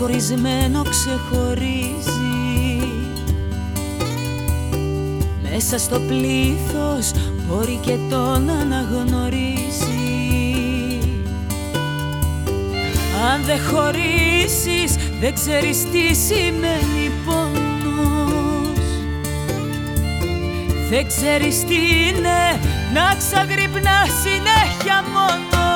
χωρισμένος το χωρισμένο ξεχωρίζει. Μέσα στο πλήθος μπορεί και τον αναγνωρίζει. Αν δεν χωρίσεις δεν ξέρεις τι σημαίνει πόνος. Δεν ξέρεις τι είναι να ξαγρυπνάς συνέχεια μόνος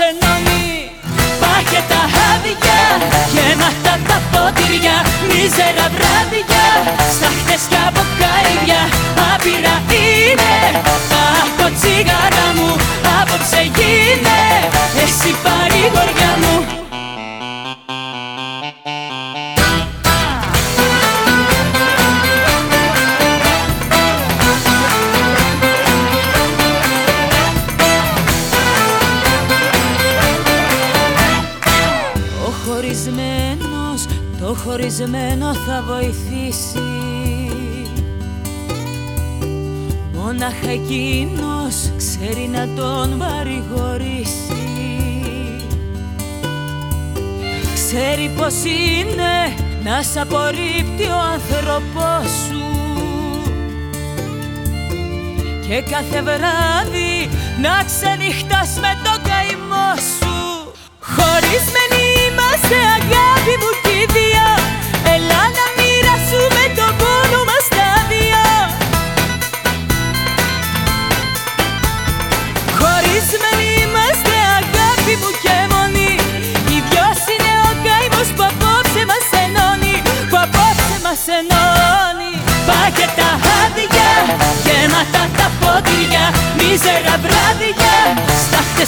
απόψε μας ενώνει Πάχε τα άδεια γεμάτα τα ποτήρια Μίζερα βράδια χωρισμένος, το χωρισμένο θα βοηθήσει. Μόναχα εκείνος ξέρει να τον παρηγορήσει. Ξέρει πως είναι να σ' απορρίπτει ο άνθρωπός σου. Και κάθε βράδυ να ξενυχτάς με τον καημό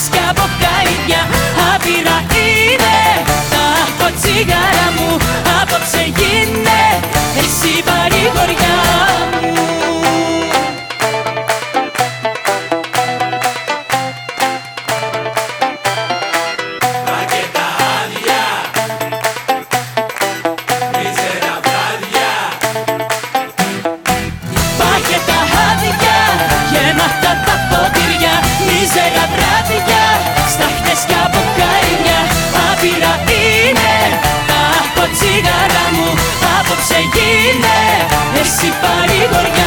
φυσικά μπουκάλι είναι. Εσύ παρηγοριά.